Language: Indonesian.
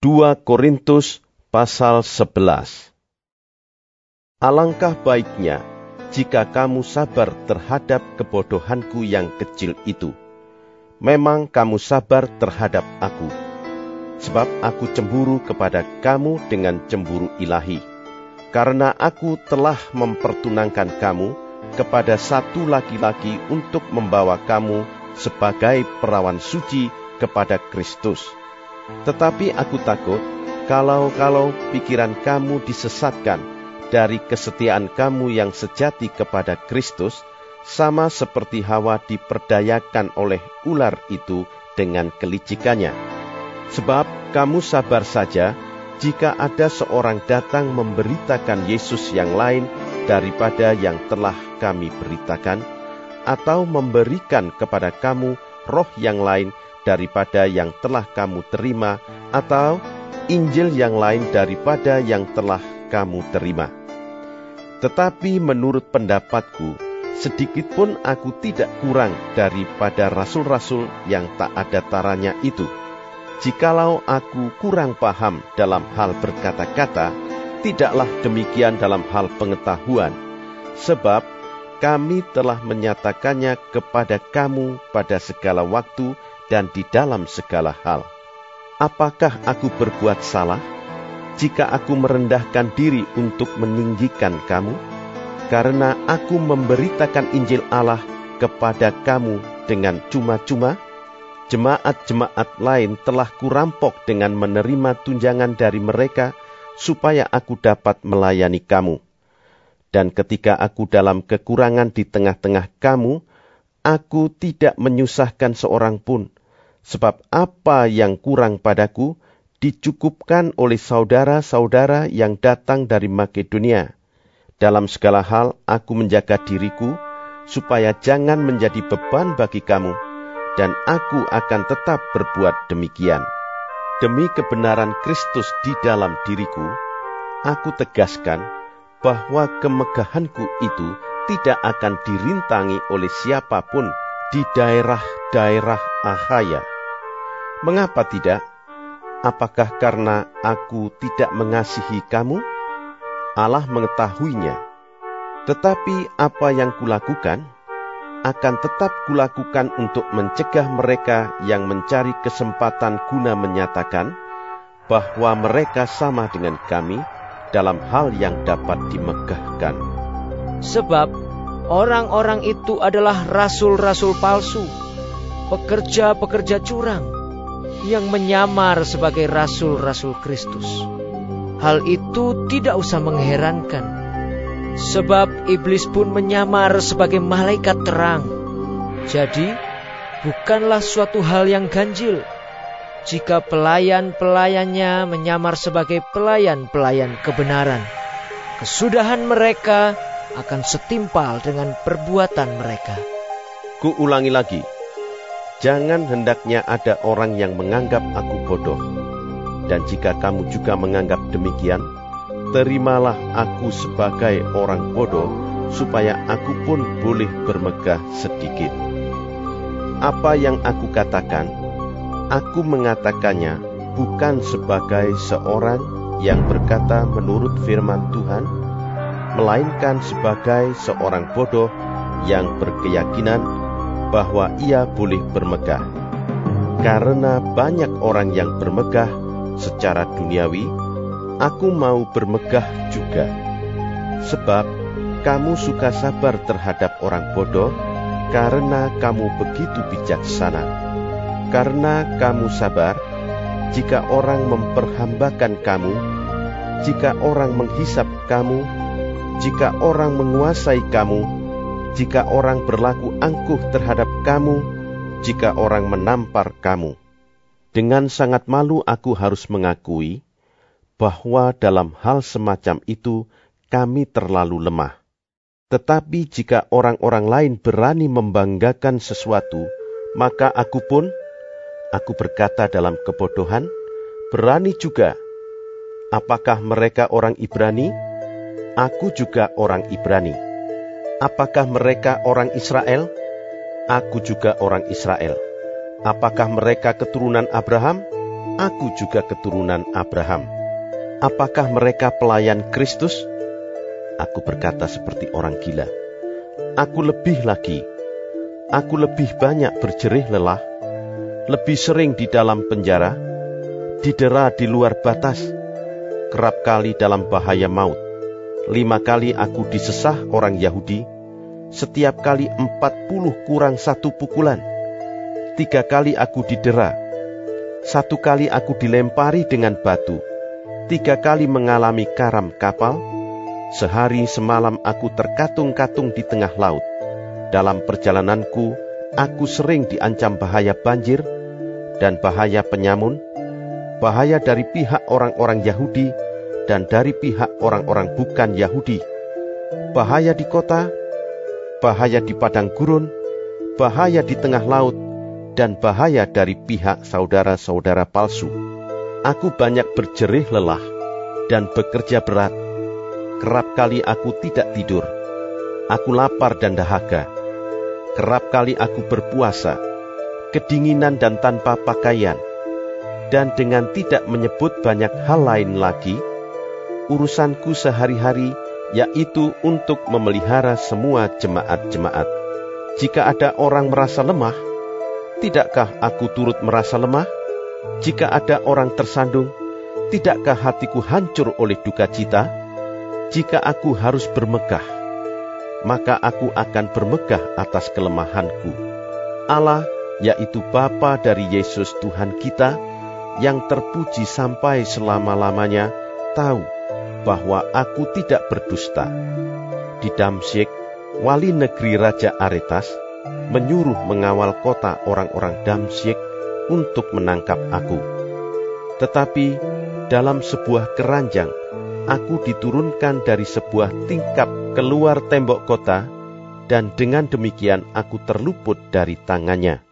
2 Korintus pasal 11 Alangkah baiknya jika kamu sabar terhadap kebodohanku yang kecil itu. Memang kamu sabar terhadap aku, sebab aku cemburu kepada kamu dengan cemburu ilahi, karena aku telah mempertunangkan kamu kepada satu laki-laki untuk membawa kamu sebagai perawan suci kepada Kristus. Tetapi aku takut kalau-kalau pikiran kamu disesatkan dari kesetiaan kamu yang sejati kepada Kristus, sama seperti Hawa diperdayakan oleh ular itu dengan kelicikannya. Sebab kamu sabar saja jika ada seorang datang memberitakan Yesus yang lain daripada yang telah kami beritakan, atau memberikan kepada kamu roh yang lain daripada yang telah kamu terima, atau Injil yang lain daripada yang telah kamu terima. Tetapi menurut pendapatku, sedikit pun aku tidak kurang daripada rasul-rasul yang tak ada taranya itu. Jikalau aku kurang paham dalam hal berkata-kata, tidaklah demikian dalam hal pengetahuan, sebab kami telah menyatakannya kepada kamu pada segala waktu dan di dalam segala hal. Apakah aku berbuat salah jika aku merendahkan diri untuk meninggikan kamu? Karena aku memberitakan Injil Allah kepada kamu dengan cuma-cuma, jemaat-jemaat lain telah kurampok dengan menerima tunjangan dari mereka supaya aku dapat melayani kamu. Dan ketika aku dalam kekurangan di tengah-tengah kamu, aku tidak menyusahkan seorang pun, sebab apa yang kurang padaku dicukupkan oleh saudara-saudara yang datang dari Makedonia dalam segala hal, aku menjaga diriku supaya jangan menjadi beban bagi kamu, dan aku akan tetap berbuat demikian. Demi kebenaran Kristus di dalam diriku, aku tegaskan bahwa kemegahanku itu tidak akan dirintangi oleh siapa pun di daerah-daerah Ahaya. Mengapa tidak? Apakah karena aku tidak mengasihi kamu? Allah mengetahuinya. Tetapi apa yang kulakukan, akan tetap kulakukan untuk mencegah mereka yang mencari kesempatan guna menyatakan bahwa mereka sama dengan kami dalam hal yang dapat dimegahkan. Sebab orang-orang itu adalah rasul-rasul palsu, pekerja-pekerja curang, yang menyamar sebagai rasul-rasul Kristus. Hal itu tidak usah mengherankan, sebab iblis pun menyamar sebagai malaikat terang. Jadi, bukanlah suatu hal yang ganjil jika pelayan-pelayannya menyamar sebagai pelayan-pelayan kebenaran. Kesudahan mereka akan setimpal dengan perbuatan mereka. Ku ulangi lagi, jangan hendaknya ada orang yang menganggap aku bodoh dan jika kamu juga menganggap demikian, terimalah aku sebagai orang bodoh, supaya aku pun boleh bermegah sedikit. Apa yang aku katakan, aku mengatakannya bukan sebagai seorang yang berkata menurut firman Tuhan, melainkan sebagai seorang bodoh yang berkeyakinan bahwa ia boleh bermegah. Karena banyak orang yang bermegah secara duniawi, aku mau bermegah juga. Sebab kamu suka sabar terhadap orang bodoh, karena kamu begitu bijaksana. Karena kamu sabar, jika orang memperhambakan kamu, jika orang menghisap kamu, jika orang menguasai kamu, jika orang berlaku angkuh terhadap kamu, jika orang menampar kamu. Dengan sangat malu aku harus mengakui bahwa dalam hal semacam itu kami terlalu lemah. Tetapi jika orang-orang lain berani membanggakan sesuatu, maka aku pun, aku berkata dalam kebodohan, berani juga. Apakah mereka orang Ibrani? Aku juga orang Ibrani. Apakah mereka orang Israel? Aku juga orang Israel. Apakah mereka keturunan Abraham? aku juga keturunan Abraham. Apakah mereka pelayan Kristus? Aku berkata seperti orang gila. Aku lebih lagi. Aku lebih banyak berjerih lelah, lebih sering di dalam penjara, didera di luar batas, kerap kali dalam bahaya maut. Lima kali aku disesah orang Yahudi, setiap kali empat puluh kurang satu pukulan. Tiga kali aku didera, satu kali aku dilempari dengan batu, tiga kali mengalami karam kapal, sehari semalam aku terkatung-katung di tengah laut. Dalam perjalananku, aku sering diancam bahaya banjir dan bahaya penyamun, bahaya dari pihak orang-orang Yahudi dan dari pihak orang-orang bukan Yahudi, bahaya di kota, bahaya di padang gurun, bahaya di tengah laut, dan bahaya dari pihak saudara-saudara palsu. Aku banyak berjerih lelah dan bekerja berat. Kerap kali aku tidak tidur. Aku lapar dan dahaga. Kerap kali aku berpuasa, kedinginan dan tanpa pakaian. Dan dengan tidak menyebut banyak hal lain lagi, urusanku sehari-hari yaitu untuk memelihara semua jemaat-jemaat. Jika ada orang merasa lemah, tidakkah aku turut merasa lemah? Jika ada orang tersandung, tidakkah hatiku hancur oleh duka cita? Jika aku harus bermegah, maka aku akan bermegah atas kelemahanku. Allah, yaitu Bapa dari Yesus Tuhan kita, yang terpuji sampai selama-lamanya, tahu bahwa aku tidak berdusta. Di Damsyik, wali negeri Raja Aretas menyuruh mengawal kota orang-orang Damsyik untuk menangkap aku. Tetapi dalam sebuah keranjang, aku diturunkan dari sebuah tingkap keluar tembok kota, dan dengan demikian aku terluput dari tangannya.